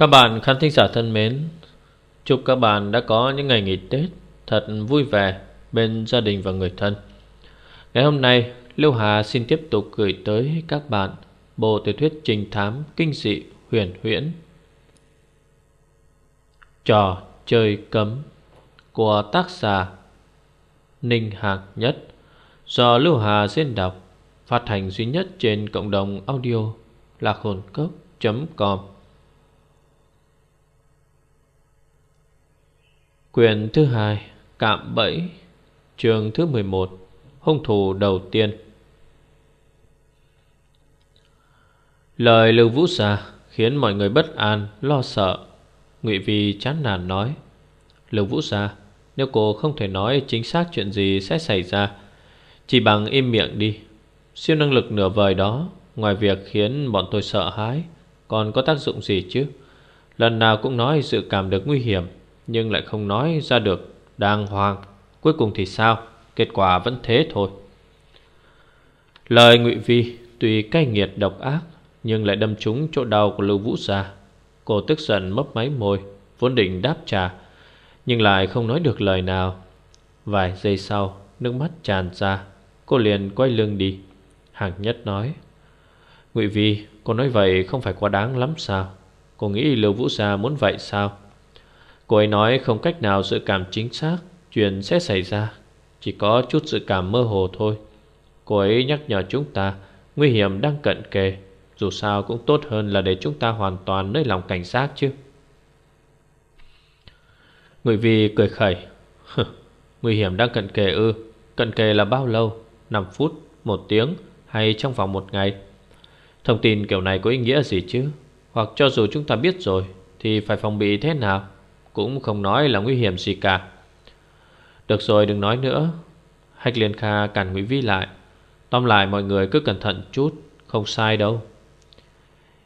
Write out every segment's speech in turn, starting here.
Các bạn khán thính giả thân mến, Chúc các bạn đã có những ngày nghỉ Tết Thật vui vẻ bên gia đình và người thân. Ngày hôm nay, Lưu Hà xin tiếp tục gửi tới các bạn Bộ tiểu thuyết trình thám kinh dị huyền huyễn. Trò chơi cấm Của tác giả Ninh Hạc Nhất Do Lưu Hà diễn đọc, Phát hành duy nhất trên cộng đồng audio lạc hồn cốc.com Quyền thứ hai Cạm bẫy Trường thứ 11 Hung thủ đầu tiên Lời Lưu Vũ Sa khiến mọi người bất an, lo sợ. Ngụy Vi chán nản nói: "Lưu Vũ Sa, nếu cô không thể nói chính xác chuyện gì sẽ xảy ra, chỉ bằng im miệng đi. Siêu năng lực nửa vời đó, ngoài việc khiến bọn tôi sợ hãi, còn có tác dụng gì chứ? Lần nào cũng nói sự cảm được nguy hiểm, nhưng lại không nói ra được đàng hoàng. Cuối cùng thì sao? Kết quả vẫn thế thôi." Lời Ngụy Vi tuy cay nghiệt độc ác, nhưng lại đâm trúng chỗ đau của Lưu Vũ Gia Cô tức giận mấp máy môi, Vốn định đáp trả, Nhưng lại không nói được lời nào Vài giây sau, Nước mắt tràn ra Cô liền quay lưng đi Hàng nhất nói, Ngụy Vi, cô nói vậy không phải quá đáng lắm sao Cô nghĩ Lưu Vũ Gia muốn vậy sao Cô ấy nói không cách nào dự cảm chính xác Chuyện sẽ xảy ra. Chỉ có chút dự cảm mơ hồ thôi. Cô ấy nhắc nhở chúng ta Nguy hiểm đang cận kề. Dù sao cũng tốt hơn là để chúng ta hoàn toàn nơi lòng cảnh giác chứ. Người vì cười khẩy. Nguy hiểm đang cận kề ư? Cận kề là bao lâu? 5 phút, 1 tiếng hay trong vòng một ngày? Thông tin kiểu này có ý nghĩa gì chứ? Hoặc cho dù chúng ta biết rồi Thì phải phòng bị thế nào? Cũng không nói là nguy hiểm gì cả. Được rồi, đừng nói nữa. Hách Liên Kha cản Nguyễn Vi lại. Tóm lại, mọi người cứ cẩn thận chút, Không sai đâu.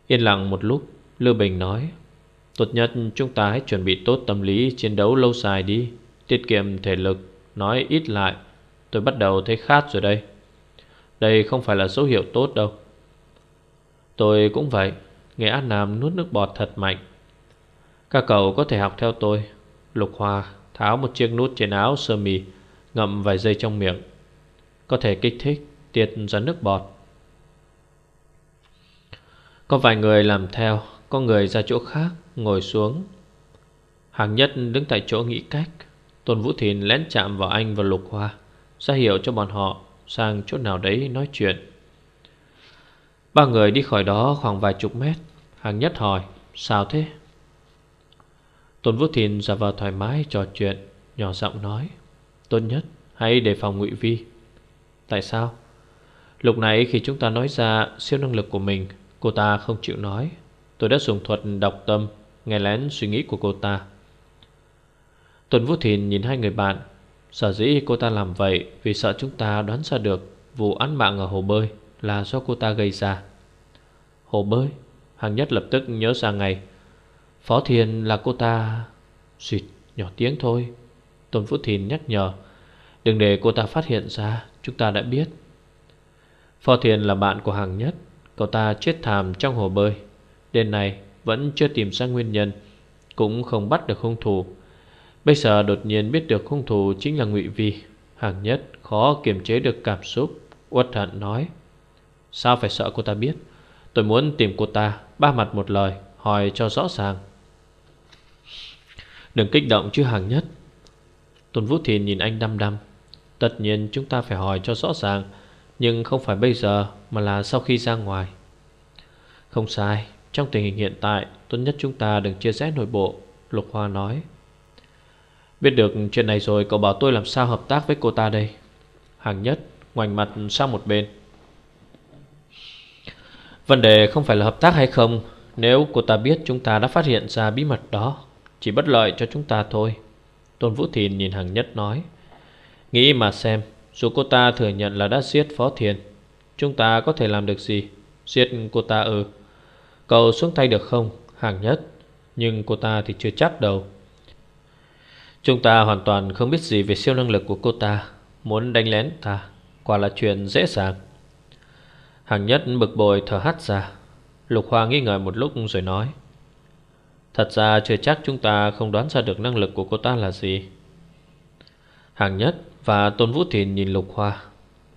Yên lặng một lúc, Lưu Bình nói, Tốt nhất chúng ta hãy chuẩn bị tốt tâm lý chiến đấu lâu dài đi, Tiết kiệm thể lực, Nói ít lại. Tôi bắt đầu thấy khát rồi đây. Đây không phải là dấu hiệu tốt đâu. Tôi cũng vậy Nghe An Nam nuốt nước bọt thật mạnh. Các cậu có thể học theo tôi. Lục Hoa tháo một chiếc nút trên áo sơ mi, Ngậm vài giây trong miệng. Có thể kích thích Tiệt ra nước bọt. Có vài người làm theo, Có người ra chỗ khác, Ngồi xuống. Hàng nhất đứng tại chỗ nghĩ cách. Tôn Vũ Thìn lén chạm vào anh và Lục Hoa, ra hiệu cho bọn họ Sang chỗ nào đấy nói chuyện. Ba người đi khỏi đó khoảng vài chục mét. Hàng nhất hỏi, Sao thế? Tôn Vũ Thìn ra vào thoải mái trò chuyện, Nhỏ giọng nói, Tốt nhất, hãy đề phòng ngụy vi. Tại sao? Lúc nãy khi chúng ta nói ra siêu năng lực của mình, Cô ta không chịu nói. Tôi đã dùng thuật đọc tâm, Nghe lén suy nghĩ của cô ta. Tuần Vũ Thìn nhìn hai người bạn. Sở dĩ cô ta làm vậy Vì sợ chúng ta đoán ra được Vụ án mạng ở hồ bơi Là do cô ta gây ra. Hồ bơi? Hàng nhất lập tức nhớ ra ngày Phó Thiền là cô ta. Xịt nhỏ tiếng thôi. Tôn Vũ Thìn nhắc nhở. Đừng để cô ta phát hiện ra, Chúng ta đã biết. Phó Thiền là bạn của hàng nhất. Cậu ta chết thảm trong hồ bơi. Đến nay vẫn chưa tìm ra nguyên nhân, Cũng không bắt được hung thủ. Bây giờ đột nhiên biết được hung thủ chính là ngụy Vi. Hàng nhất khó kiềm chế được cảm xúc, Uất hận nói. Sao phải sợ cô ta biết? Tôi muốn tìm cô ta, Ba mặt một lời, Hỏi cho rõ ràng. Đừng kích động chứ hàng nhất. Tôn Vũ Thìn nhìn anh đăm đăm. Tất nhiên chúng ta phải hỏi cho rõ ràng, nhưng không phải bây giờ, Mà là sau khi ra ngoài. Không sai, Trong tình hình hiện tại, Tốt nhất chúng ta đừng chia rẽ nội bộ, Lục Hoa nói. Biết được chuyện này rồi, Cậu bảo tôi làm sao hợp tác với cô ta đây? Hàng nhất Ngoảnh mặt sang một bên. Vấn đề không phải là hợp tác hay không, Nếu cô ta biết chúng ta đã phát hiện ra bí mật đó chỉ bất lợi cho chúng ta thôi. Tôn Vũ Thìn nhìn hàng nhất nói, Nghĩ mà xem, dù cô ta thừa nhận là đã giết Phó Thiền, Chúng ta có thể làm được gì? Giết cô ta ừ Cậu xuống tay được không Hàng nhất? Nhưng cô ta thì chưa chắc đâu. Chúng ta hoàn toàn không biết gì về siêu năng lực của cô ta, Muốn đánh lén ta, Quả là chuyện dễ dàng. Hàng nhất bực bội thở hắt ra. Lục Hoa nghi ngờ một lúc rồi nói Thật ra chưa chắc chúng ta không đoán ra được năng lực của cô ta là gì. Hàng nhất và Tôn Vũ Thìn nhìn Lục Hoa.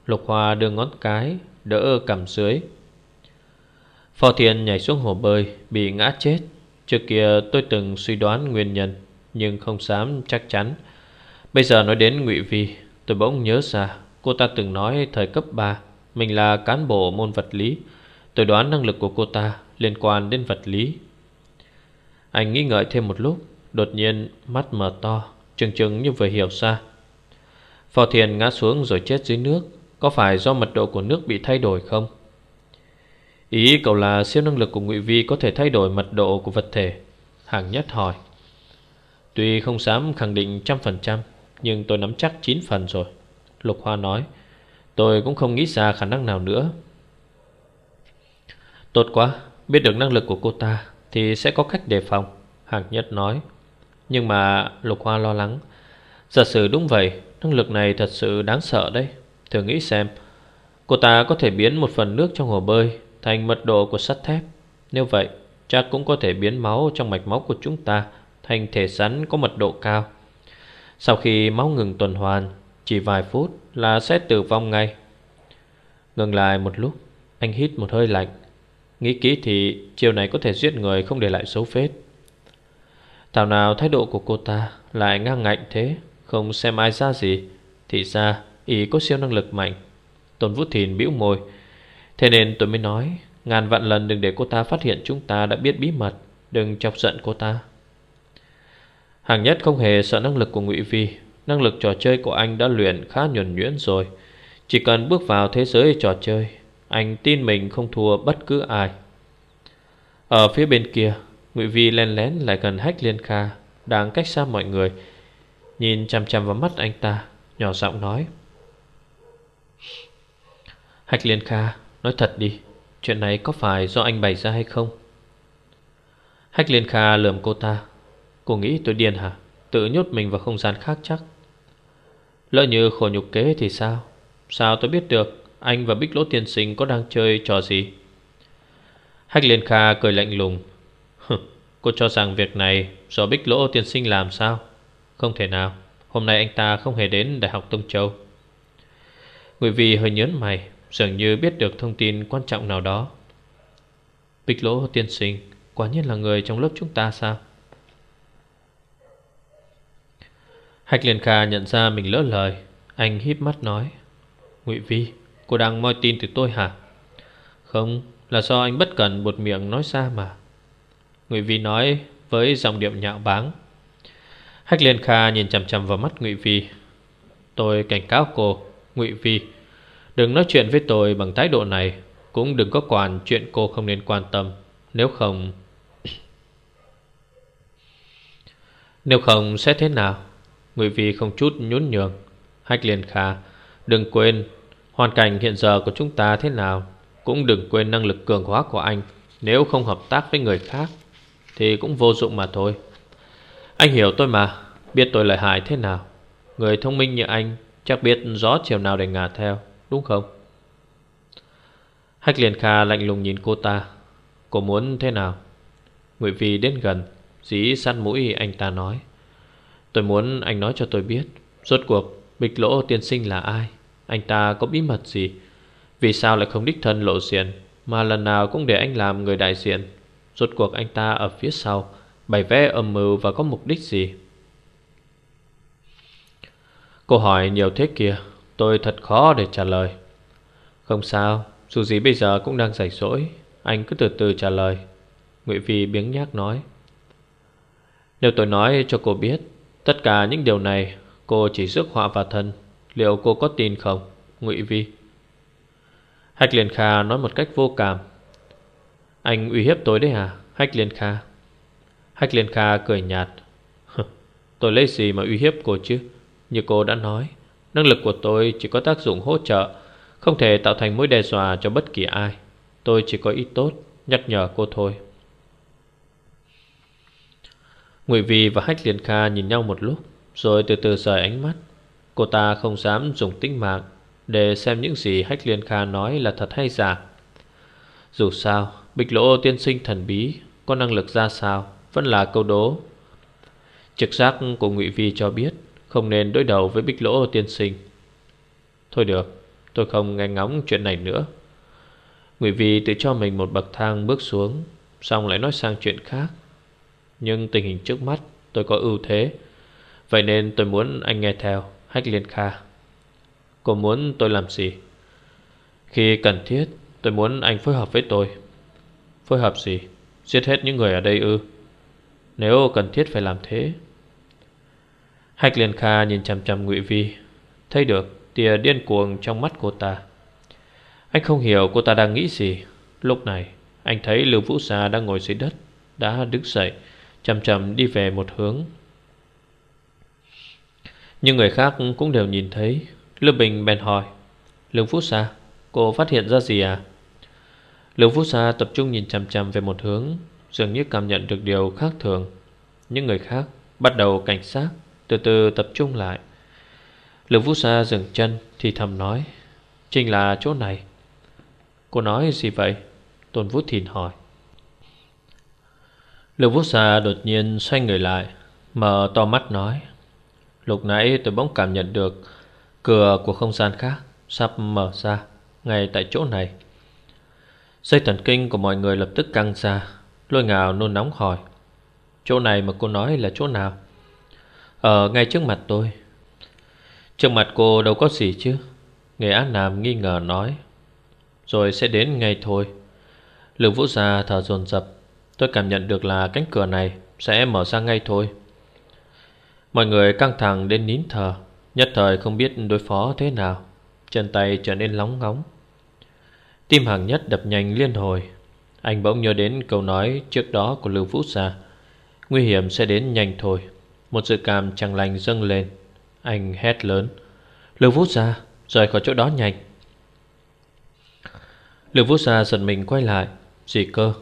Lục Hoa đưa ngón cái Đỡ cầm dưới. Phò Thiền nhảy xuống hồ bơi, Bị ngã chết. Trước kia tôi từng suy đoán nguyên nhân, Nhưng không dám chắc chắn. Bây giờ nói đến Ngụy Vi, Tôi bỗng nhớ ra, Cô ta từng nói thời cấp 3 Mình là cán bộ môn vật lý. Tôi đoán năng lực của cô ta liên quan đến vật lý. Anh nghĩ ngợi thêm một lúc, Đột nhiên mắt mở to, Trừng trừng như vừa hiểu ra. Phò thiền ngã xuống rồi chết dưới nước, Có phải do mật độ của nước bị thay đổi không? Ý cậu là siêu năng lực của Ngụy Vi Có thể thay đổi mật độ của vật thể? Hàng nhất hỏi. Tuy không dám khẳng định trăm phần trăm, Nhưng tôi nắm chắc 9 phần rồi, Lục Hoa nói. Tôi cũng không nghĩ ra khả năng nào nữa. Tốt quá, Biết được năng lực của cô ta. Thì sẽ có cách đề phòng Hàng nhất nói. Nhưng mà Lục Hoa lo lắng. Giả sử đúng vậy, Năng lực này thật sự đáng sợ đấy. Thử nghĩ xem, Cô ta có thể biến một phần nước trong hồ bơi Thành mật độ của sắt thép. Nếu vậy, chắc cũng có thể biến máu trong mạch máu của chúng ta Thành thể rắn có mật độ cao. Sau khi máu ngừng tuần hoàn, Chỉ vài phút là sẽ tử vong ngay. Ngừng lại một lúc, Anh hít một hơi lạnh. Nghĩ kỹ thì chiều này có thể giết người không để lại dấu vết. Thảo nào thái độ của cô ta lại ngang ngạnh thế, Không xem ai ra gì, Thì ra ý có siêu năng lực mạnh. Tôn Vũ Thìn bĩu môi. Thế nên tôi mới nói, Ngàn vạn lần đừng để cô ta phát hiện chúng ta đã biết bí mật, Đừng chọc giận cô ta. Hàng nhất không hề sợ năng lực của Ngụy Vi. Năng lực trò chơi của anh đã luyện khá nhuần nhuyễn rồi. Chỉ cần bước vào thế giới trò chơi anh tin mình không thua bất cứ ai. Ở phía bên kia, Ngụy Vi len lén lại gần hách liên kha, Đang cách xa mọi người. Nhìn chằm chằm vào mắt anh ta, Nhỏ giọng nói. Hách liên kha, Nói thật đi, Chuyện này có phải do anh bày ra hay không? Hách liên kha lườm cô ta. Cô nghĩ tôi điên hả? Tự nhốt mình vào không gian khác chắc. Lỡ như khổ nhục kế thì sao? Sao tôi biết được? Anh và Bích Lỗ Tiên Sinh có đang chơi trò gì? Hách Liên Kha cười lạnh lùng. Cô cho rằng việc này Do Bích Lỗ Tiên Sinh làm sao? Không thể nào. Hôm nay anh ta không hề đến Đại học Tông Châu. Ngụy Vi hơi nhớn mày, Dường như biết được thông tin quan trọng nào đó. Bích Lỗ Tiên Sinh, Quả nhiên là người trong lớp chúng ta sao? Hạch Liên Kha nhận ra mình lỡ lời. Anh híp mắt nói, Ngụy Vi Cô đang moi tin từ tôi hả? Không, là do anh bất cẩn bột miệng nói ra mà. Ngụy Vi nói với giọng điệu nhạo báng. Hách Liên Kha nhìn chằm chằm vào mắt Ngụy Vi Tôi cảnh cáo cô, Ngụy Vi Đừng nói chuyện với tôi bằng thái độ này, Cũng đừng có quản chuyện cô không nên quan tâm. Nếu không Nếu không sẽ thế nào? Ngụy Vi không chút nhún nhường. Hách Liên Kha, Đừng quên Hoàn cảnh hiện giờ của chúng ta thế nào? Cũng đừng quên năng lực cường hóa của anh. Nếu không hợp tác với người khác, Thì cũng vô dụng mà thôi. Anh hiểu tôi mà. Biết tôi lợi hại thế nào? Người thông minh như anh Chắc biết rõ chiều nào để ngả theo, Đúng không? Hách Liên Kha lạnh lùng nhìn cô ta. Cô muốn thế nào? Ngụy Vi đến gần Dĩ sát mũi anh ta nói. Tôi muốn anh nói cho tôi biết, Rốt cuộc Bịch lỗ tiên sinh là ai? Anh ta có bí mật gì? Vì sao lại không đích thân lộ diện? Mà lần nào cũng để anh làm người đại diện. Rốt cuộc anh ta ở phía sau, Bày vẽ âm mưu và có mục đích gì? Cô hỏi nhiều thế kia, Tôi thật khó để trả lời. Không sao, Dù gì bây giờ cũng đang rảnh rỗi, Anh cứ từ từ trả lời. Ngụy Vi biếng nhác nói. Nếu tôi nói cho cô biết Tất cả những điều này, Cô chỉ rước họa vào thân. Liệu cô có tin không, Ngụy Vi? Hách Liên Kha nói một cách vô cảm. Anh uy hiếp tôi đấy à Hách Liên Kha? Hách Liên Kha cười nhạt. Tôi lấy gì mà uy hiếp cô chứ? Như cô đã nói, Năng lực của tôi chỉ có tác dụng hỗ trợ, Không thể tạo thành mối đe dọa cho bất kỳ ai. Tôi chỉ có ý tốt, Nhắc nhở cô thôi. Ngụy Vi và Hách Liên Kha nhìn nhau một lúc, Rồi từ từ rời ánh mắt. Cô ta không dám dùng tính mạng Để xem những gì Hách Liên Kha nói là thật hay giả. Dù sao Bịch lỗ tiên sinh thần bí, Có năng lực ra sao, Vẫn là câu đố. Trực giác của Ngụy Vi cho biết Không nên đối đầu với bích lỗ tiên sinh. Thôi được, Tôi không nghe ngóng chuyện này nữa. Ngụy Vi tự cho mình một bậc thang bước xuống, Xong lại nói sang chuyện khác. Nhưng tình hình trước mắt, tôi có ưu thế, Vậy nên tôi muốn anh nghe theo. Hách Liên Kha. Cô muốn tôi làm gì? Khi cần thiết, tôi muốn anh phối hợp với tôi. Phối hợp gì? Giết hết những người ở đây ư? Nếu cần thiết phải làm thế. Hách Liên Kha nhìn chằm chằm Ngụy Vi, Thấy được tia điên cuồng trong mắt cô ta. Anh không hiểu cô ta đang nghĩ gì. Lúc này, anh thấy Lưu Vũ Sa đang ngồi dưới đất, Đã đứng dậy Chầm chầm đi về một hướng. Nhưng người khác cũng đều nhìn thấy. Lưu Bình bèn hỏi Lưu Phúc Sa, Cô phát hiện ra gì à? Lưu Phúc Sa tập trung nhìn chằm chằm về một hướng, Dường như cảm nhận được điều khác thường. Những người khác bắt đầu cảnh sát, Từ từ tập trung lại. Lưu Phúc Sa dừng chân Thì thầm nói Chính là chỗ này. Cô nói gì vậy? Tôn Vũ Thìn hỏi. Lưu Phúc Sa đột nhiên xoay người lại, Mở to mắt nói Lúc nãy tôi bỗng cảm nhận được Cửa của không gian khác Sắp mở ra Ngay tại chỗ này. Dây thần kinh của mọi người lập tức căng ra, Lôi ngào nôn nóng hỏi, Chỗ này mà cô nói là chỗ nào? Ở ngay trước mặt tôi. Trước mặt cô đâu có gì chứ? Nghệ Á Nam nghi ngờ nói. Rồi sẽ đến ngay thôi. Lương Vũ Gia thở dồn dập, Tôi cảm nhận được là cánh cửa này Sẽ mở ra ngay thôi. Mọi người căng thẳng đến nín thở. Nhất thời không biết đối phó thế nào. Chân tay trở nên lóng ngóng. Tim hàng nhất đập nhanh liên hồi. Anh bỗng nhớ đến câu nói trước đó của Lưu Vũ Sa, Nguy hiểm sẽ đến nhanh thôi. Một sự cảm chẳng lành dâng lên. Anh hét lớn. Lưu Vũ Sa, rời khỏi chỗ đó nhanh. Lưu Vũ Sa giật mình quay lại. Gì cơ?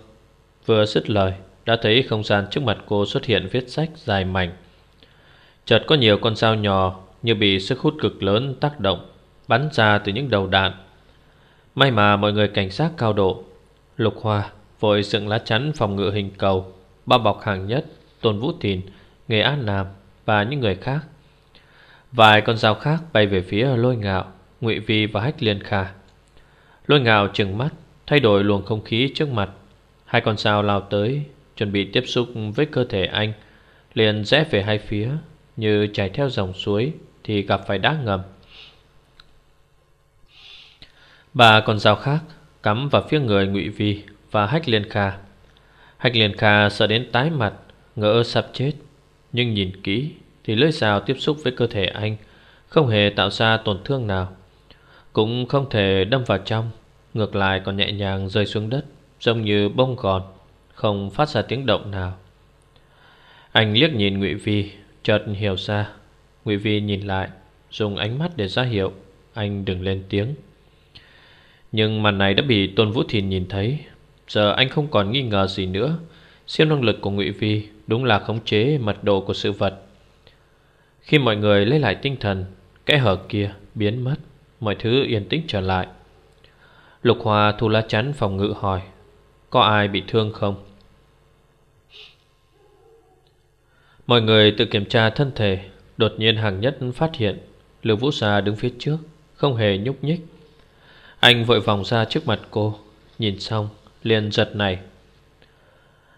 Vừa dứt lời Đã thấy không gian trước mặt cô xuất hiện viết sách dài mảnh. Chợt có nhiều con dao nhỏ Như bị sức hút cực lớn tác động, Bắn ra từ những đầu đạn. May mà mọi người cảnh sát cao độ. Lục Hoa vội dựng lá chắn phòng ngự hình cầu, Bao bọc hàng nhất, Tôn Vũ Thìn Nghệ An Nam Và những người khác. Vài con dao khác bay về phía lôi ngạo, Ngụy Vi và Hách Liên Kha. Lôi ngạo trừng mắt, Thay đổi luồng không khí trước mặt. Hai con sao lao tới, Chuẩn bị tiếp xúc với cơ thể anh, Liền rẽ về hai phía. Như chảy theo dòng suối Thì gặp phải đá ngầm. Bà còn dao khác Cắm vào phía người ngụy Vi Và Hách Liên Kha. Hách Liên Kha sợ đến tái mặt, Ngỡ sắp chết. Nhưng nhìn kỹ Thì lưỡi dao tiếp xúc với cơ thể anh Không hề tạo ra tổn thương nào. Cũng không thể đâm vào trong, Ngược lại còn nhẹ nhàng rơi xuống đất, Giống như bông gòn, Không phát ra tiếng động nào. Anh liếc nhìn Ngụy Vi Chợt hiểu ra, Ngụy Vi nhìn lại, Dùng ánh mắt để ra hiệu, Anh đừng lên tiếng. Nhưng màn này đã bị Tôn Vũ Thìn nhìn thấy, Giờ anh không còn nghi ngờ gì nữa. Siêu năng lực của Ngụy Vi Đúng là khống chế mật độ của sự vật. Khi mọi người lấy lại tinh thần cái hở kia biến mất, Mọi thứ yên tĩnh trở lại. Lục Hòa thu lá chắn phòng ngự hỏi, Có ai bị thương không? Mọi người tự kiểm tra thân thể, Đột nhiên hàng nhất phát hiện Lưu Vũ Sa đứng phía trước, Không hề nhúc nhích. Anh vội vòng ra trước mặt cô, Nhìn xong, liền giật này.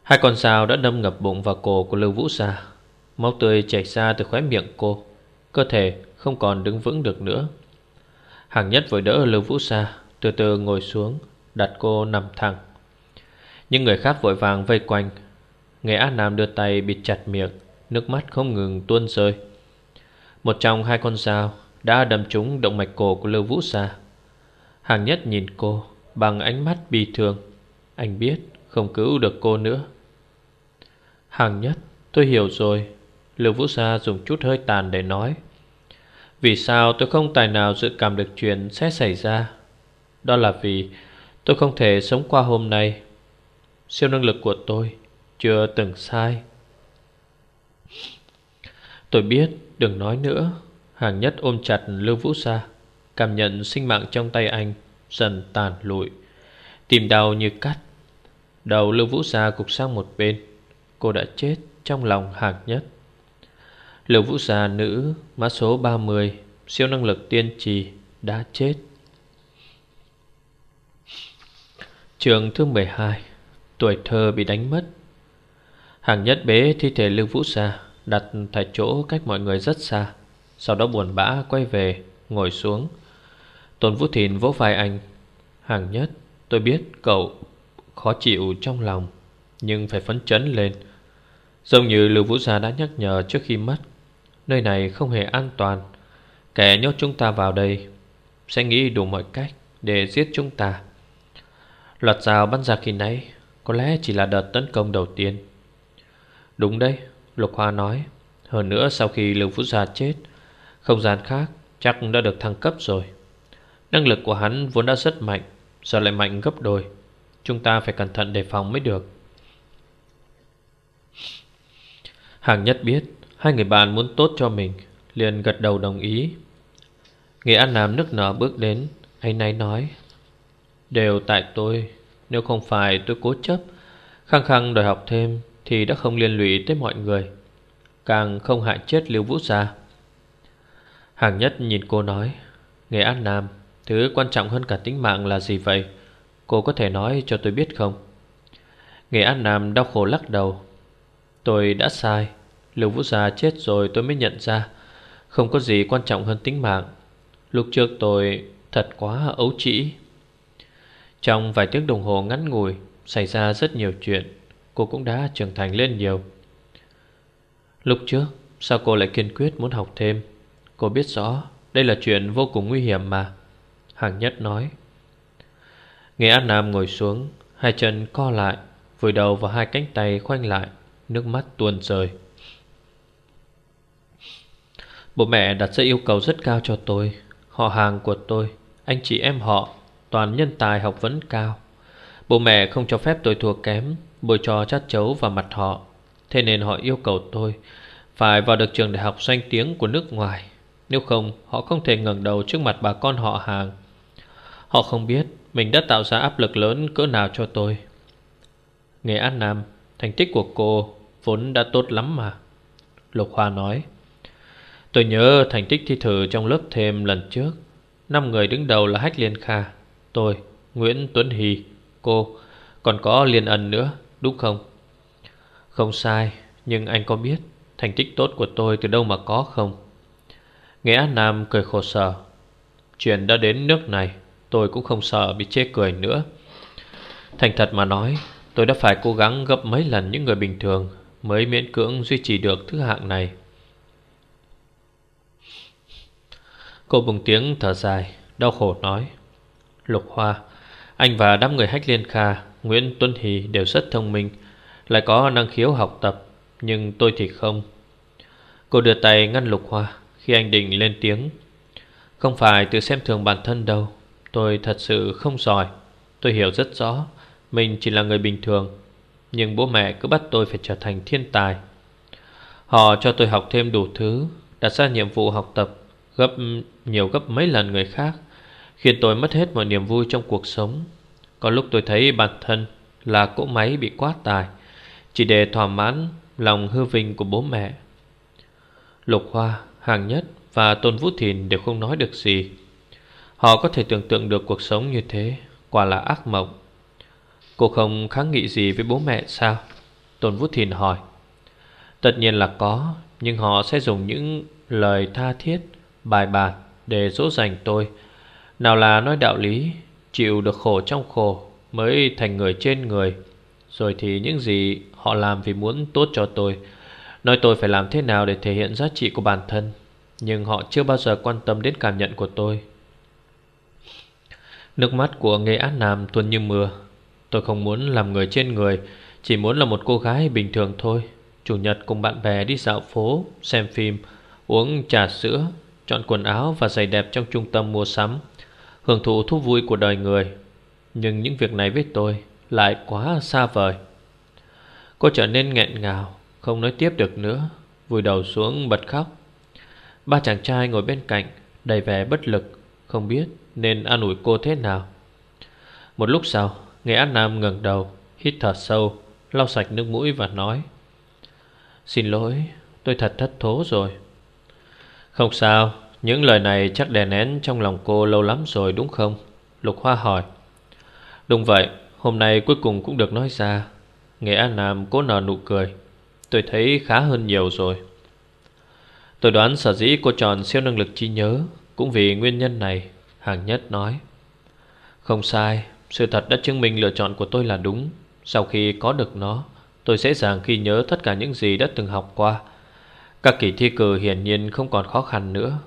Hai con dao đã đâm ngập bụng vào cổ của Lưu Vũ Sa. Máu tươi chảy ra từ khóe miệng cô, Cơ thể không còn đứng vững được nữa. Hàng nhất vội đỡ Lưu Vũ Sa, từ từ ngồi xuống, Đặt cô nằm thẳng. Những người khác vội vàng vây quanh. Nghệ Á Nam đưa tay bịt chặt miệng. Nước mắt không ngừng tuôn rơi. Một trong hai con dao Đã đâm trúng động mạch cổ của Lưu Vũ Sa. Hàng nhất nhìn cô Bằng ánh mắt bi thương. Anh biết không cứu được cô nữa. Hàng nhất, Tôi hiểu rồi. Lưu Vũ Sa dùng chút hơi tàn để nói. Vì sao tôi không tài nào dự cảm được chuyện sẽ xảy ra? Đó là vì tôi không thể sống qua hôm nay. Siêu năng lực của tôi chưa từng sai. Tôi biết, đừng nói nữa. Hàng nhất ôm chặt Lưu Vũ Sa, Cảm nhận sinh mạng trong tay anh Dần tàn lụi, Tìm đau như cắt. Đầu Lưu Vũ Sa cục sang một bên, Cô đã chết trong lòng hàng nhất. Lưu Vũ Sa nữ Mã số 30 Siêu năng lực tiên trì Đã chết. Trường thứ 12 Tuổi thơ bị đánh mất. Hàng nhất bế thi thể Lưu Vũ Sa. Đặt tại chỗ cách mọi người rất xa. Sau đó buồn bã quay về, Ngồi xuống. Tôn Vũ Thìn vỗ vai anh. Hàng nhất, tôi biết cậu khó chịu trong lòng, Nhưng phải phấn chấn lên. Giống như Lưu Vũ Gia đã nhắc nhở trước khi mất, Nơi này không hề an toàn. Kẻ nhốt chúng ta vào đây Sẽ nghĩ đủ mọi cách Để giết chúng ta. Loạt rào bắn ra khi nãy Có lẽ chỉ là đợt tấn công đầu tiên. Đúng đấy Lục Hoa nói. Hơn nữa sau khi Lưu Vũ Gia chết, Không gian khác chắc đã được thăng cấp rồi. Năng lực của hắn vốn đã rất mạnh, Giờ lại mạnh gấp đôi. Chúng ta phải cẩn thận đề phòng mới được. Hàng nhất biết, Hai người bạn muốn tốt cho mình, Liền gật đầu đồng ý. Nghệ An Nam nức nở bước đến Anh ấy nói. Đều tại tôi, Nếu không phải tôi cố chấp, Khăng khăng đòi học thêm thì đã không liên lụy tới mọi người, Càng không hại chết Lưu Vũ Gia. Hàng nhất nhìn cô nói, Nghệ An Nam, Thứ quan trọng hơn cả tính mạng là gì vậy? Cô có thể nói cho tôi biết không? Nghệ An Nam đau khổ lắc đầu, Tôi đã sai, Lưu Vũ Gia chết rồi tôi mới nhận ra, Không có gì quan trọng hơn tính mạng. Lúc trước tôi thật quá ấu trĩ. Trong vài tiếng đồng hồ ngắn ngủi, Xảy ra rất nhiều chuyện. Cô cũng đã trưởng thành lên nhiều. Lúc trước, Sao cô lại kiên quyết muốn học thêm? Cô biết rõ, Đây là chuyện vô cùng nguy hiểm mà. Hàng nhất nói. Nghệ An Nam ngồi xuống, Hai chân co lại, Vùi đầu vào hai cánh tay khoanh lại, Nước mắt tuôn rơi. Bố mẹ đặt ra yêu cầu rất cao cho tôi. Họ hàng của tôi, Anh chị em họ, Toàn nhân tài học vấn cao. Bố mẹ không cho phép tôi thua kém. Bồi trò chát chấu vào mặt họ. Thế nên họ yêu cầu tôi Phải vào được trường đại học danh tiếng của nước ngoài. Nếu không họ không thể ngẩng đầu trước mặt bà con họ hàng. Họ không biết Mình đã tạo ra áp lực lớn cỡ nào cho tôi. Nghề An Nam Thành tích của cô Vốn đã tốt lắm mà. Lục Hoa nói Tôi nhớ thành tích thi thử trong lớp thêm lần trước. Năm người đứng đầu là Hách Liên Kha Tôi, Nguyễn Tuấn Hì, cô. Còn có Liên Ân nữa, đúng không? Không sai, nhưng anh có biết Thành tích tốt của tôi từ đâu mà có không? Nghệ An Nam cười khổ sở Chuyện đã đến nước này Tôi cũng không sợ bị chê cười nữa Thành thật mà nói Tôi đã phải cố gắng gấp mấy lần những người bình thường Mới miễn cưỡng duy trì được thứ hạng này Cô bùng tiếng thở dài Đau khổ nói Lục Hoa Anh và đám người Hách Liên Kha Nguyễn Tuân Hỷ đều rất thông minh, Lại có năng khiếu học tập, Nhưng tôi thì không. Cô đưa tay ngăn Lục Hoa Khi anh định lên tiếng. Không phải tự xem thường bản thân đâu, Tôi thật sự không giỏi. Tôi hiểu rất rõ, Mình chỉ là người bình thường, Nhưng bố mẹ cứ bắt tôi phải trở thành thiên tài. Họ cho tôi học thêm đủ thứ, Đặt ra nhiệm vụ học tập, Gấp nhiều gấp mấy lần người khác, Khiến tôi mất hết mọi niềm vui trong cuộc sống. Có lúc tôi thấy bản thân Là cỗ máy bị quá tài Chỉ để thỏa mãn lòng hư vinh của bố mẹ. Lục Hoa, Hàng Nhất và Tôn Vũ Thìn đều không nói được gì. Họ có thể tưởng tượng được cuộc sống như thế Quả là ác mộng. Cô không kháng nghị gì với bố mẹ sao? Tôn Vũ Thìn hỏi. Tất nhiên là có Nhưng họ sẽ dùng những lời tha thiết Bài bản để dỗ dành tôi. Nào là nói đạo lý Chịu được khổ trong khổ Mới thành người trên người. Rồi thì những gì họ làm vì muốn tốt cho tôi, Nói tôi phải làm thế nào để thể hiện giá trị của bản thân. Nhưng họ chưa bao giờ quan tâm đến cảm nhận của tôi. Nước mắt của Nghệ An Nam tuôn như mưa. Tôi không muốn làm người trên người, Chỉ muốn là một cô gái bình thường thôi. Chủ nhật cùng bạn bè đi dạo phố, Xem phim, Uống trà sữa, Chọn quần áo và giày đẹp trong trung tâm mua sắm. Hưởng thụ thú vui của đời người, Nhưng những việc này với tôi Lại quá xa vời. Cô trở nên nghẹn ngào, Không nói tiếp được nữa, Vùi đầu xuống bật khóc. Ba chàng trai ngồi bên cạnh, Đầy vẻ bất lực, Không biết nên an ủi cô thế nào. Một lúc sau, Nghệ An Nam ngẩng đầu, Hít thở sâu, Lau sạch nước mũi và nói, Xin lỗi, Tôi thật thất thố rồi. Không sao những lời này chắc đè nén trong lòng cô lâu lắm rồi đúng không? Lục Hoa hỏi. Đúng vậy, Hôm nay cuối cùng cũng được nói ra. Nghệ An Nam cố nở nụ cười. Tôi thấy khá hơn nhiều rồi. Tôi đoán sở dĩ cô chọn siêu năng lực trí nhớ Cũng vì nguyên nhân này, Hàng nhất nói. Không sai, Sự thật đã chứng minh lựa chọn của tôi là đúng. Sau khi có được nó, Tôi dễ dàng khi nhớ tất cả những gì đã từng học qua. Các kỳ thi cử hiển nhiên không còn khó khăn nữa.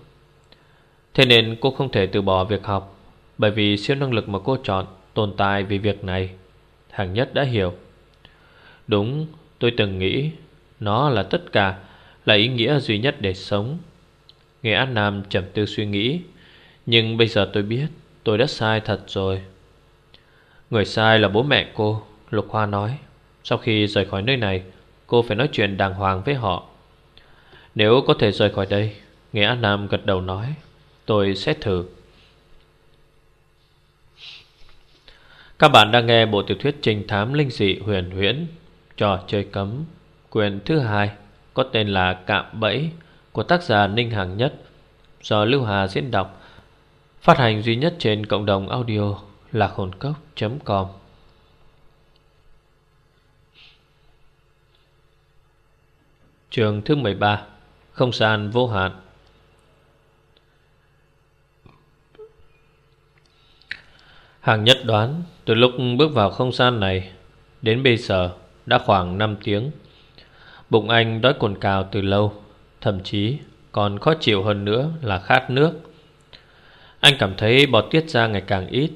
Thế nên cô không thể từ bỏ việc học, Bởi vì siêu năng lực mà cô chọn Tồn tại vì việc này. Hàng nhất đã hiểu. Đúng, tôi từng nghĩ Nó là tất cả Là ý nghĩa duy nhất để sống. Nghe An Nam trầm tư suy nghĩ, Nhưng bây giờ tôi biết Tôi đã sai thật rồi. Người sai là bố mẹ cô, Lục Hoa nói. Sau khi rời khỏi nơi này, Cô phải nói chuyện đàng hoàng với họ. Nếu có thể rời khỏi đây Nghe An Nam gật đầu nói. Tôi sẽ thử. Các bạn đang nghe bộ tiểu thuyết trình thám linh dị huyền huyễn Trò chơi cấm Quyền thứ hai, Có tên là Cạm Bẫy, Của tác giả Ninh Hằng Nhất, Do Lưu Hà diễn đọc, Phát hành duy nhất trên cộng đồng audio Lạc hồn cốc.com Trường thứ 13 Không gian vô hạn. Hàng nhất đoán, từ lúc bước vào không gian này, Đến bây giờ đã khoảng 5 tiếng. Bụng anh đói cồn cào từ lâu, Thậm chí còn khó chịu hơn nữa là khát nước. Anh cảm thấy bọt tiết ra ngày càng ít.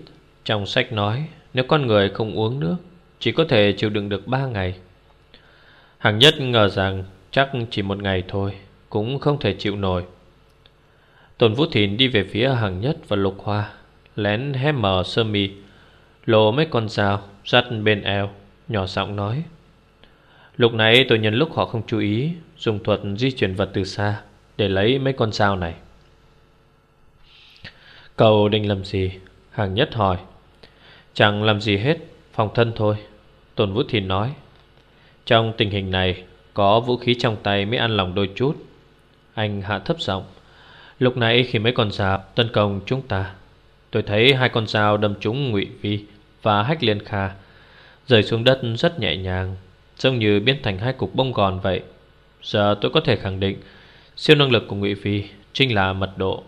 Trong sách nói, Nếu con người không uống nước, Chỉ có thể chịu đựng được 3 ngày. Hàng nhất ngờ rằng Chắc chỉ một ngày thôi, Cũng không thể chịu nổi. Tôn Vũ Thìn đi về phía hàng nhất và lục hoa. Lén hé mở sơ mi. Lộ mấy con dao Dắt bên eo, Nhỏ giọng nói. Lúc nãy tôi nhân lúc họ không chú ý, Dùng thuật di chuyển vật từ xa Để lấy mấy con dao này. Cậu định làm gì? Hàng nhất hỏi. Chẳng làm gì hết, Phòng thân thôi, Tôn Vũ Thìn nói. Trong tình hình này, Có vũ khí trong tay mới ăn lòng đôi chút. Anh hạ thấp giọng. Lúc nãy khi mấy con dao tấn công chúng ta Tôi thấy hai con dao đâm trúng Ngụy Vi và Hách Liên Kha, Rơi xuống đất rất nhẹ nhàng, Giống như biến thành hai cục bông gòn vậy. Giờ tôi có thể khẳng định, Siêu năng lực của Ngụy Phi Chính là mật độ.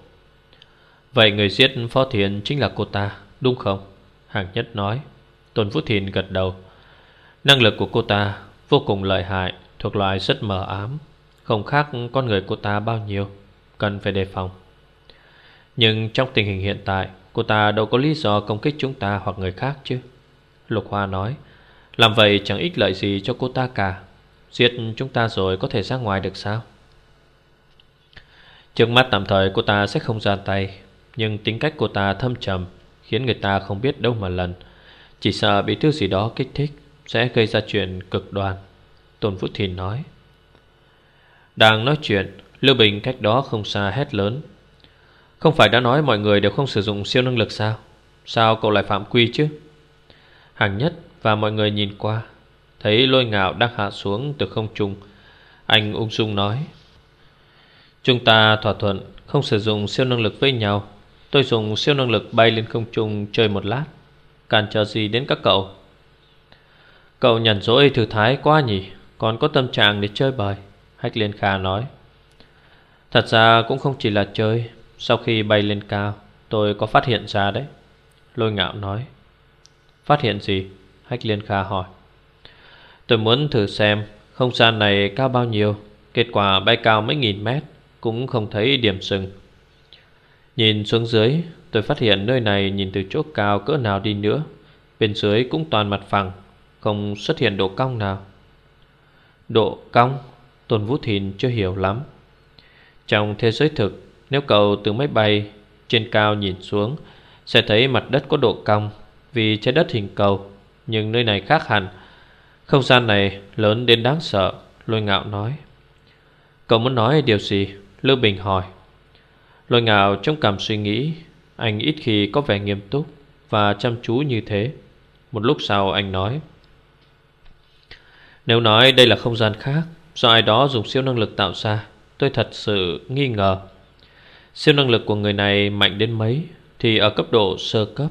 Vậy người giết Phó thiền chính là cô ta, Đúng không? Hàng nhất nói. Tôn Vũ Thiền gật đầu. Năng lực của cô ta vô cùng lợi hại, Thuộc loại rất mờ ám, Không khác con người cô ta bao nhiêu, Cần phải đề phòng. Nhưng trong tình hình hiện tại Cô ta đâu có lý do công kích chúng ta hoặc người khác chứ? Lục Hoa nói, Làm vậy chẳng ích lợi gì cho cô ta cả. Giết chúng ta rồi có thể ra ngoài được sao? Trước mắt tạm thời cô ta sẽ không ra tay, Nhưng tính cách cô ta thâm trầm, Khiến người ta không biết đâu mà lần. Chỉ sợ bị thứ gì đó kích thích, Sẽ gây ra chuyện cực đoan. Tôn Vũ Thìn nói, Đang nói chuyện, Lưu Bình cách đó không xa hét lớn không phải đã nói mọi người đều không sử dụng siêu năng lực sao? Sao cậu lại phạm quy chứ? Hàng nhất và mọi người nhìn qua, Thấy lôi ngạo đang hạ xuống từ không trung. Anh ung dung nói, Chúng ta thỏa thuận Không sử dụng siêu năng lực với nhau. Tôi dùng siêu năng lực bay lên không trung Chơi một lát, Cản trở gì đến các cậu? Cậu nhằn rỗi thử thái quá nhỉ, Còn có tâm trạng để chơi bời, Hách Liên Kha nói. Thật ra cũng không chỉ là chơi sau khi bay lên cao, Tôi có phát hiện ra đấy. Lôi ngạo nói, Phát hiện gì? Hách Liên Kha hỏi. Tôi muốn thử xem Không gian này cao bao nhiêu, Kết quả bay cao mấy nghìn mét Cũng không thấy điểm sừng. Nhìn xuống dưới, Tôi phát hiện nơi này nhìn từ chỗ cao cỡ nào đi nữa, Bên dưới cũng toàn mặt phẳng, Không xuất hiện độ cong nào. Độ cong, Tôn Vũ Thìn chưa hiểu lắm. Trong thế giới thực nếu cậu từ máy bay trên cao nhìn xuống, Sẽ thấy mặt đất có độ cong Vì trái đất hình cầu, Nhưng nơi này khác hẳn. Không gian này lớn đến đáng sợ, Lôi ngạo nói. Cậu muốn nói điều gì? Lưu Bình hỏi. Lôi ngạo trong cảm suy nghĩ, Anh ít khi có vẻ nghiêm túc Và chăm chú như thế. Một lúc sau anh nói. Nếu nói đây là không gian khác, Do ai đó dùng siêu năng lực tạo ra, Tôi thật sự nghi ngờ. Siêu năng lực của người này mạnh đến mấy Thì ở cấp độ sơ cấp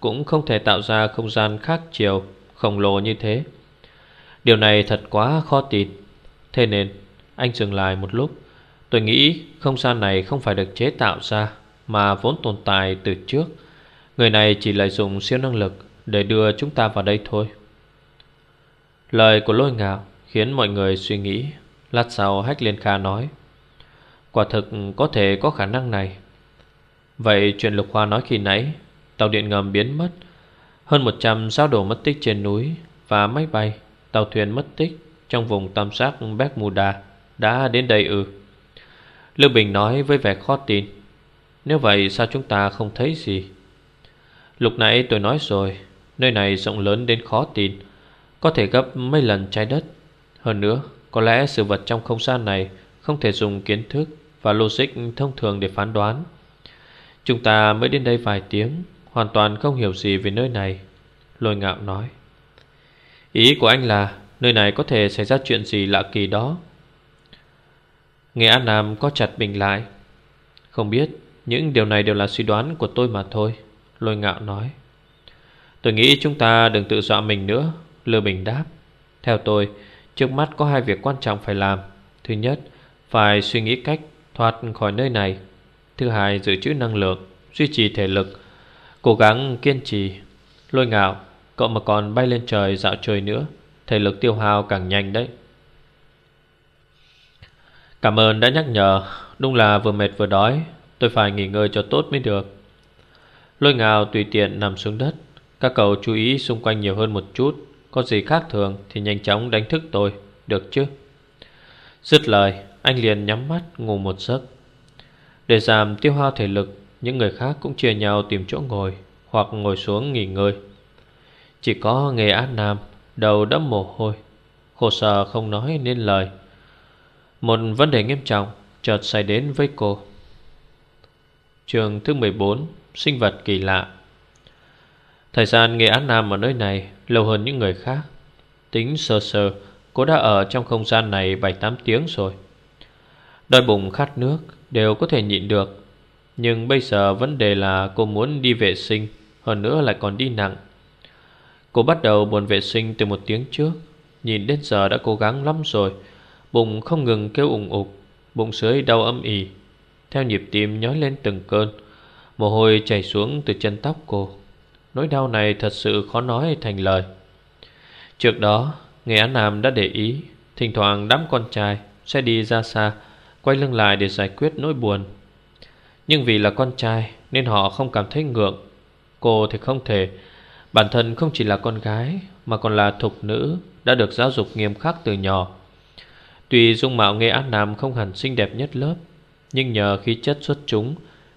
Cũng không thể tạo ra không gian khác chiều, Khổng lồ như thế. Điều này thật quá khó tin. Thế nên, anh dừng lại một lúc. Tôi nghĩ không gian này không phải được chế tạo ra Mà vốn tồn tại từ trước. Người này chỉ lợi dụng siêu năng lực Để đưa chúng ta vào đây thôi. Lời của lôi ngạo Khiến mọi người suy nghĩ. Lát sau Hách Liên Kha nói Quả thực có thể có khả năng này. Vậy chuyện Lục Hoa nói khi nãy Tàu điện ngầm biến mất. Hơn 100 giáo đồ mất tích trên núi Và máy bay, tàu thuyền mất tích Trong vùng tam giác Bermuda Đã đến đây ư. Lưu Bình nói với vẻ khó tin. Nếu vậy sao chúng ta không thấy gì? Lúc nãy tôi nói rồi Nơi này rộng lớn đến khó tin Có thể gấp mấy lần trái đất. Hơn nữa Có lẽ sự vật trong không gian này Không thể dùng kiến thức và logic thông thường để phán đoán. Chúng ta mới đến đây vài tiếng, Hoàn toàn không hiểu gì về nơi này, Lôi ngạo nói. Ý của anh là, Nơi này có thể xảy ra chuyện gì lạ kỳ đó? Nghe An Nam có chặt bình lại. Không biết, Những điều này đều là suy đoán của tôi mà thôi, Lôi ngạo nói. Tôi nghĩ chúng ta đừng tự dọa mình nữa, Lừa Bình đáp. Theo tôi, Trước mắt có hai việc quan trọng phải làm. Thứ nhất, Phải suy nghĩ cách thoát khỏi nơi này. Thứ hai, giữ chữ năng lượng, Duy trì thể lực, Cố gắng kiên trì. Lôi ngạo, Cậu mà còn bay lên trời dạo trời nữa, Thể lực tiêu hao càng nhanh đấy. Cảm ơn đã nhắc nhở. Đúng là vừa mệt vừa đói, Tôi phải nghỉ ngơi cho tốt mới được. Lôi ngào tùy tiện nằm xuống đất. Các cậu chú ý xung quanh nhiều hơn một chút, Có gì khác thường thì nhanh chóng đánh thức tôi, Được chứ? Dứt lời anh liền nhắm mắt, ngủ một giấc. Để giảm tiêu hao thể lực, Những người khác cũng chia nhau tìm chỗ ngồi Hoặc ngồi xuống nghỉ ngơi. Chỉ có nghề át Nam, Đầu đẫm mồ hôi. Khổ sở không nói nên lời. Một vấn đề nghiêm trọng Chợt xảy đến với cô. Trường thứ 14 Sinh vật kỳ lạ. Thời gian nghề án Nam ở nơi này Lâu hơn những người khác. Tính sơ sơ, Cô đã ở trong không gian này 7-8 tiếng rồi. Đôi bụng khát nước Đều có thể nhịn được. Nhưng bây giờ vấn đề là cô muốn đi vệ sinh, Hơn nữa lại còn đi nặng. Cô bắt đầu buồn vệ sinh từ một tiếng trước. Nhìn đến giờ đã cố gắng lắm rồi. Bụng không ngừng kêu ủng ục, Bụng dưới đau âm ỉ. Theo nhịp tim nhói lên từng cơn, Mồ hôi chảy xuống từ chân tóc cô. Nỗi đau này thật sự khó nói thành lời. Trước đó Nghệ Án Nam đã để ý, Thỉnh thoảng đám con trai sẽ đi ra xa Quay lưng lại để giải quyết nỗi buồn. Nhưng vì là con trai, Nên họ không cảm thấy ngượng. Cô thì không thể. Bản thân không chỉ là con gái, Mà còn là thục nữ, Đã được giáo dục nghiêm khắc từ nhỏ. Tuy dung mạo Nghệ An Nam không hẳn xinh đẹp nhất lớp, Nhưng nhờ khí chất xuất chúng,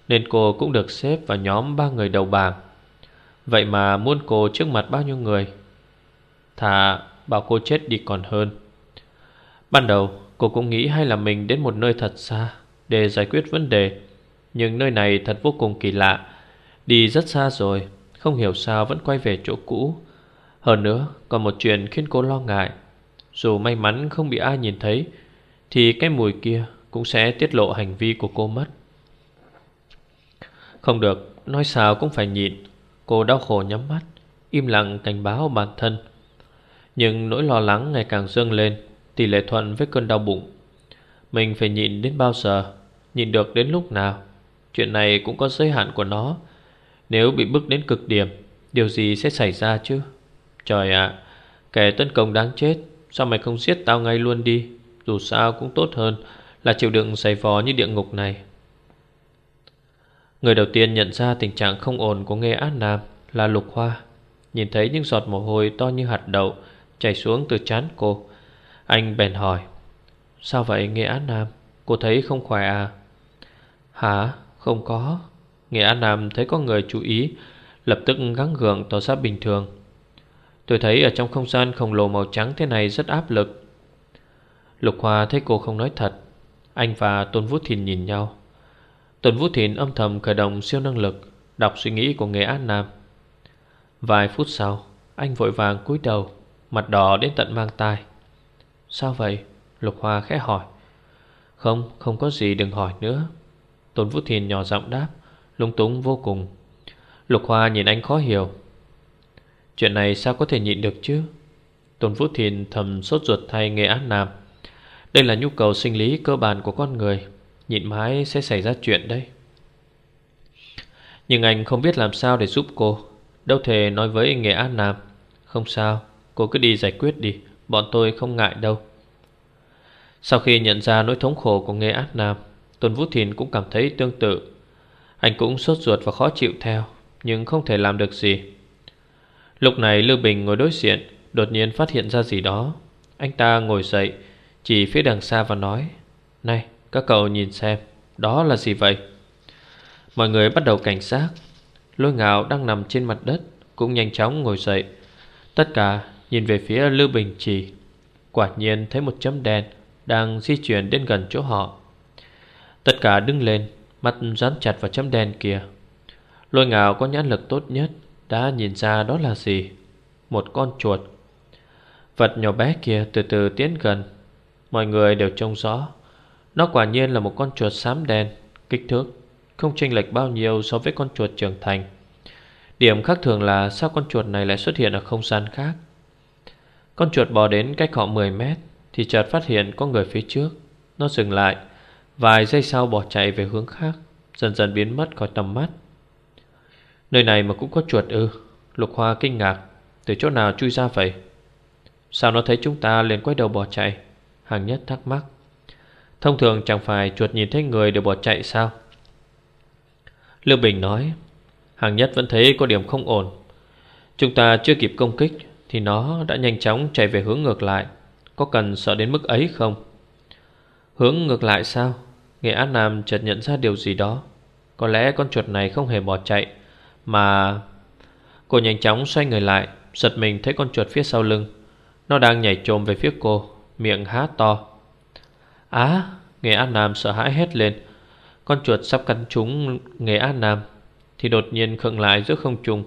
Nên cô cũng được xếp vào nhóm ba người đầu bảng. Vậy mà muốn cô trước mặt bao nhiêu người? Thà bảo cô chết đi còn hơn. Ban đầu cô cũng nghĩ hay là mình đến một nơi thật xa Để giải quyết vấn đề. Nhưng nơi này thật vô cùng kỳ lạ. Đi rất xa rồi Không hiểu sao vẫn quay về chỗ cũ. Hơn nữa còn một chuyện khiến cô lo ngại. Dù may mắn không bị ai nhìn thấy Thì cái mùi kia cũng sẽ tiết lộ hành vi của cô mất. Không được, nói sao cũng phải nhịn. Cô đau khổ nhắm mắt Im lặng cảnh báo bản thân. Nhưng nỗi lo lắng ngày càng dâng lên. Tỷ lệ thuận với cơn đau bụng. Mình phải nhịn đến bao giờ, Nhịn được đến lúc nào. Chuyện này cũng có giới hạn của nó. Nếu bị bức đến cực điểm, Điều gì sẽ xảy ra chứ? Trời ạ, Kẻ tấn công đáng chết, Sao mày không giết tao ngay luôn đi? Dù sao cũng tốt hơn Là chịu đựng giày vò như địa ngục này. Người đầu tiên nhận ra tình trạng không ổn của Nghê Át Nam là Lục Hoa. Nhìn thấy những giọt mồ hôi to như hạt đậu Chảy xuống từ trán cô anh bèn hỏi, Sao vậy, nghệ Át Nam? Cô thấy không khỏe à? Hả? Không có. Nghệ Át Nam thấy có người chú ý, Lập tức gắng gượng tỏ ra bình thường. Tôi thấy ở trong không gian khổng lồ màu trắng thế này rất áp lực. Lục Hoa thấy cô không nói thật, Anh và Tôn Vũ Thìn nhìn nhau. Tôn Vũ Thìn âm thầm khởi động siêu năng lực, Đọc suy nghĩ của Nghệ An Nam. Vài phút sau, Anh vội vàng cúi đầu, Mặt đỏ đến tận mang tai. Sao vậy? Lục Hoa khẽ hỏi. Không, không có gì đừng hỏi nữa. Tôn Vũ Thiền nhỏ giọng đáp Lung túng vô cùng. Lục Hoa nhìn anh khó hiểu. Chuyện này sao có thể nhịn được chứ? Tôn Vũ Thiền thầm sốt ruột thay Nghệ ác Nam Đây là nhu cầu sinh lý cơ bản của con người Nhịn mãi sẽ xảy ra chuyện đây Nhưng anh không biết làm sao để giúp cô. Đâu thể nói với Nghệ ác Nam Không sao Cô cứ đi giải quyết đi. Bọn tôi không ngại đâu. Sau khi nhận ra nỗi thống khổ của Nghệ át Nam, Tôn Vũ thìn cũng cảm thấy tương tự. Anh cũng sốt ruột và khó chịu theo, Nhưng không thể làm được gì. Lúc này Lưu Bình ngồi đối diện, Đột nhiên phát hiện ra gì đó. Anh ta ngồi dậy, Chỉ phía đằng xa và nói, Này, các cậu nhìn xem, Đó là gì vậy? Mọi người bắt đầu cảnh giác. Lôi ngạo đang nằm trên mặt đất, Cũng nhanh chóng ngồi dậy. Tất cả nhìn về phía Lưu Bình Trì, Quả nhiên thấy một chấm đen Đang di chuyển đến gần chỗ họ. Tất cả đứng lên, Mắt dán chặt vào chấm đen kia. Lôi ngạo có nhãn lực tốt nhất, Đã nhìn ra đó là gì? Một con chuột. Vật nhỏ bé kia từ từ tiến gần. Mọi người đều trông rõ. Nó quả nhiên là một con chuột xám đen, Kích thước Không chênh lệch bao nhiêu so với con chuột trưởng thành. Điểm khác thường là Sao con chuột này lại xuất hiện ở không gian khác? Con chuột bò đến cách họ 10 mét Thì chợt phát hiện có người phía trước. Nó dừng lại, Vài giây sau bỏ chạy về hướng khác, Dần dần biến mất khỏi tầm mắt. Nơi này mà cũng có chuột ư? Lục Hoa kinh ngạc, Từ chỗ nào chui ra vậy? Sao nó thấy chúng ta liền quay đầu bỏ chạy? Hàng nhất thắc mắc. Thông thường chẳng phải chuột nhìn thấy người đều bỏ chạy sao? Lương Bình nói, Hàng nhất vẫn thấy có điểm không ổn. Chúng ta chưa kịp công kích thì nó đã nhanh chóng chạy về hướng ngược lại. Có cần sợ đến mức ấy không? Hướng ngược lại sao? Nghệ An Nam chợt nhận ra điều gì đó. Có lẽ con chuột này không hề bỏ chạy, Mà Cô nhanh chóng xoay người lại, Giật mình thấy con chuột phía sau lưng. Nó đang nhảy trồm về phía cô, Miệng há to. Á, Nghệ An Nam sợ hãi hét lên. Con chuột sắp cắn trúng Nghệ An Nam, Thì đột nhiên khựng lại giữa không trung.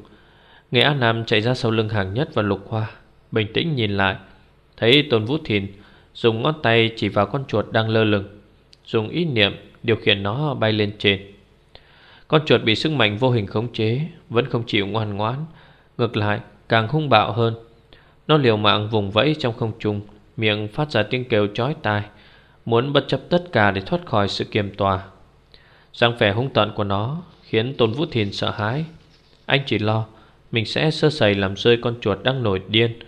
Người Á Nam chạy ra sau lưng hàng nhất và lục hoa. Bình tĩnh nhìn lại, Thấy Tôn Vũ Thìn Dùng ngón tay chỉ vào con chuột đang lơ lửng, Dùng ý niệm điều khiển nó bay lên trên. Con chuột bị sức mạnh vô hình khống chế, Vẫn không chịu ngoan ngoãn, Ngược lại càng hung bạo hơn. Nó liều mạng vùng vẫy trong không trung, Miệng phát ra tiếng kêu chói tai, Muốn bất chấp tất cả để thoát khỏi sự kiềm tòa. Giang vẻ hung tận của nó Khiến Tôn Vũ Thiền sợ hãi. Anh chỉ lo mình sẽ sơ sẩy làm rơi con chuột đang nổi điên,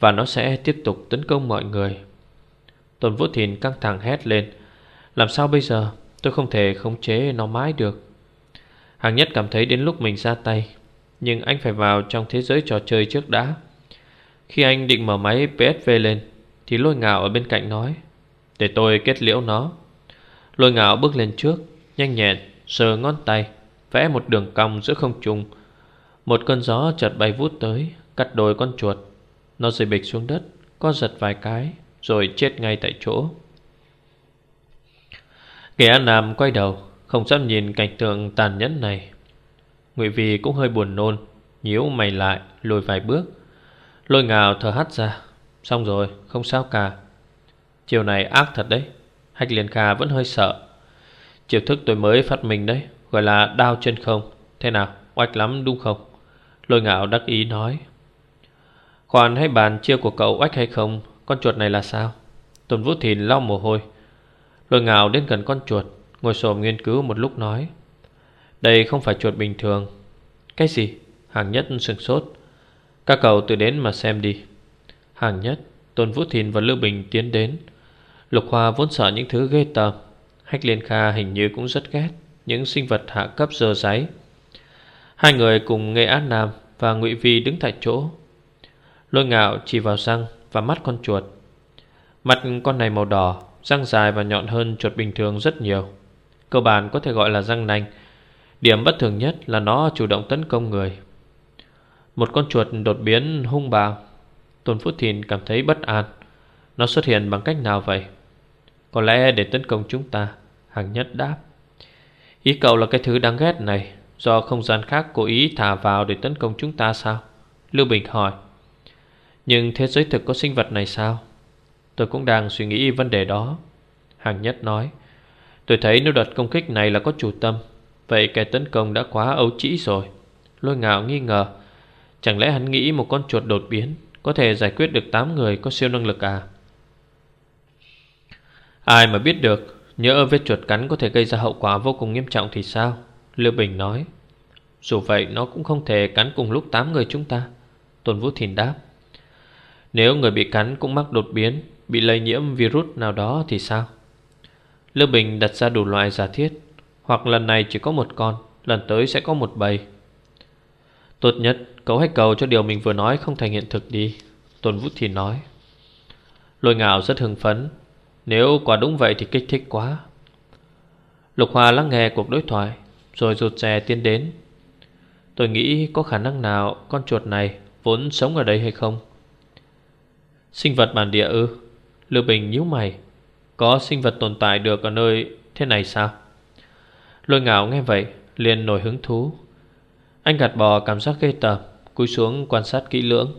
Và nó sẽ tiếp tục tấn công mọi người. Tôn Vũ Thìn căng thẳng hét lên, Làm sao bây giờ? Tôi không thể khống chế nó mãi được. Hàng nhất cảm thấy đến lúc mình ra tay, Nhưng anh phải vào trong thế giới trò chơi trước đã. Khi anh định mở máy PSV lên, Thì lôi ngạo ở bên cạnh nói, Để tôi kết liễu nó. Lôi ngạo bước lên trước, Nhanh nhẹn, sờ ngón tay, Vẽ một đường cong giữa không trung một cơn gió chợt bay vút tới, Cắt đôi con chuột. Nó rơi bịch xuống đất Có giật vài cái, rồi chết ngay tại chỗ. Kẻ An Nam quay đầu, Không dám nhìn cảnh tượng tàn nhẫn này. Ngụy Vì cũng hơi buồn nôn, nhíu mày lại, lùi vài bước. Lôi ngào thở hắt ra. Xong rồi, không sao cả. Chiều này ác thật đấy. Hách Liên Kha vẫn hơi sợ. Chiều thức tôi mới phát minh đấy, Gọi là đao chân không. Thế nào, oách lắm đúng không? Lôi ngạo đắc ý nói, Khoan hay bàn chia của cậu oách hay không? Con chuột này là sao? Tôn Vũ Thìn lau mồ hôi. Lôi ngào đến gần con chuột, Ngồi xổm nghiên cứu một lúc nói, Đây không phải chuột bình thường. Cái gì? Hàng nhất sừng sốt. Các cậu tự đến mà xem đi. Hàng nhất, Tôn Vũ Thìn và Lưu Bình tiến đến. Lục Hoa vốn sợ những thứ ghê tởm. Hách Liên Kha hình như cũng rất ghét Những sinh vật hạ cấp dơ giấy Hai người cùng Nghệ An Nam Và Ngụy Vi đứng tại chỗ. Lôi ngạo chỉ vào răng và mắt con chuột. Mặt con này màu đỏ, Răng dài và nhọn hơn chuột bình thường rất nhiều. Cơ bản có thể gọi là răng nanh. Điểm bất thường nhất là nó chủ động tấn công người. Một con chuột đột biến hung bạo. Tôn Phúc Thìn cảm thấy bất an. Nó xuất hiện bằng cách nào vậy? Có lẽ để tấn công chúng ta Hàng nhất đáp. Ý cậu là cái thứ đáng ghét này. Do không gian khác cố ý thả vào để tấn công chúng ta sao? Lưu Bình hỏi. Nhưng thế giới thực có sinh vật này sao? Tôi cũng đang suy nghĩ vấn đề đó. Hàng nhất nói. Tôi thấy nếu đợt công kích này là có chủ tâm, Vậy kẻ tấn công đã quá ấu trĩ rồi. Lôi ngạo nghi ngờ. Chẳng lẽ hắn nghĩ một con chuột đột biến Có thể giải quyết được 8 người có siêu năng lực à? Ai mà biết được, Nhớ vết chuột cắn có thể gây ra hậu quả vô cùng nghiêm trọng thì sao? Lưu Bình nói, Dù vậy nó cũng không thể cắn cùng lúc 8 người chúng ta. Tôn Vũ Thìn đáp, Nếu người bị cắn cũng mắc đột biến, Bị lây nhiễm virus nào đó thì sao? Lưu Bình đặt ra đủ loại giả thiết, Hoặc lần này chỉ có một con, Lần tới sẽ có một bầy. Tốt nhất cậu hãy cầu cho điều mình vừa nói không thành hiện thực đi, Tôn Vũ Thìn nói. Lôi ngạo rất hưng phấn, Nếu quả đúng vậy thì kích thích quá. Lục Hòa lắng nghe cuộc đối thoại rồi rụt rè tiến đến. Tôi nghĩ có khả năng nào Con chuột này vốn sống ở đây hay không? Sinh vật bản địa ư? Lưu Bình nhíu mày. Có sinh vật tồn tại được ở nơi thế này sao? Lôi ngạo nghe vậy, liền nổi hứng thú. Anh gạt bò cảm giác ghê tởm, Cúi xuống quan sát kỹ lưỡng.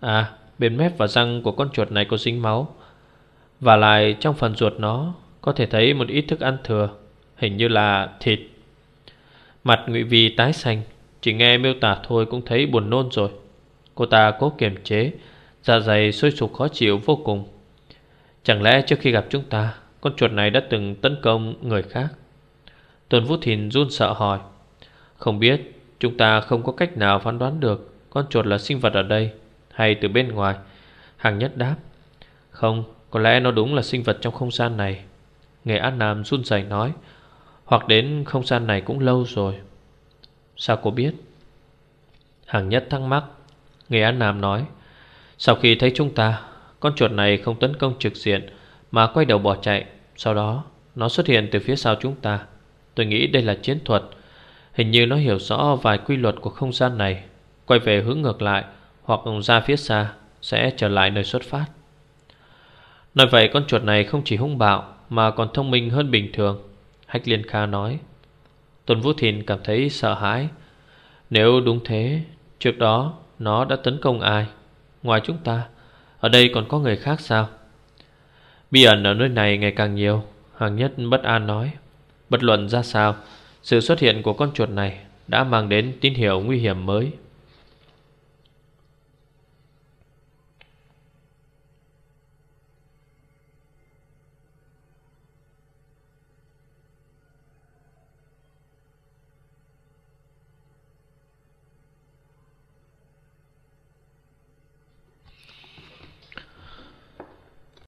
À bên mép và răng của con chuột này có dính máu. Và lại trong phần ruột nó Có thể thấy một ít thức ăn thừa, Hình như là thịt. Mặt ngụy Vi tái xanh Chỉ nghe miêu tả thôi cũng thấy buồn nôn rồi. Cô ta cố kiềm chế Dạ dày sôi sục khó chịu vô cùng. Chẳng lẽ trước khi gặp chúng ta Con chuột này đã từng tấn công người khác? Tuần Vũ Thìn run sợ hỏi. Không biết Chúng ta không có cách nào phán đoán được Con chuột là sinh vật ở đây Hay từ bên ngoài. Hàng nhất đáp. Không, có lẽ nó đúng là sinh vật trong không gian này. Nghệ An Nam run rẩy nói. Hoặc đến không gian này cũng lâu rồi. Sao cô biết? Hàng nhất thắc mắc. Người An Nam nói, Sau khi thấy chúng ta, Con chuột này không tấn công trực diện Mà quay đầu bỏ chạy. Sau đó, nó xuất hiện từ phía sau chúng ta. Tôi nghĩ đây là chiến thuật. Hình như nó hiểu rõ vài quy luật của không gian này. Quay về hướng ngược lại Hoặc ra phía xa Sẽ trở lại nơi xuất phát. Nói vậy, con chuột này không chỉ hung bạo Mà còn thông minh hơn bình thường. Hách Liên Kha nói. Tôn Vũ Thìn cảm thấy sợ hãi. Nếu đúng thế, Trước đó nó đã tấn công ai? Ngoài chúng ta, Ở đây còn có người khác sao? Bí ẩn ở nơi này ngày càng nhiều, Hàng nhất bất an nói. Bất luận ra sao, Sự xuất hiện của con chuột này Đã mang đến tín hiệu nguy hiểm mới.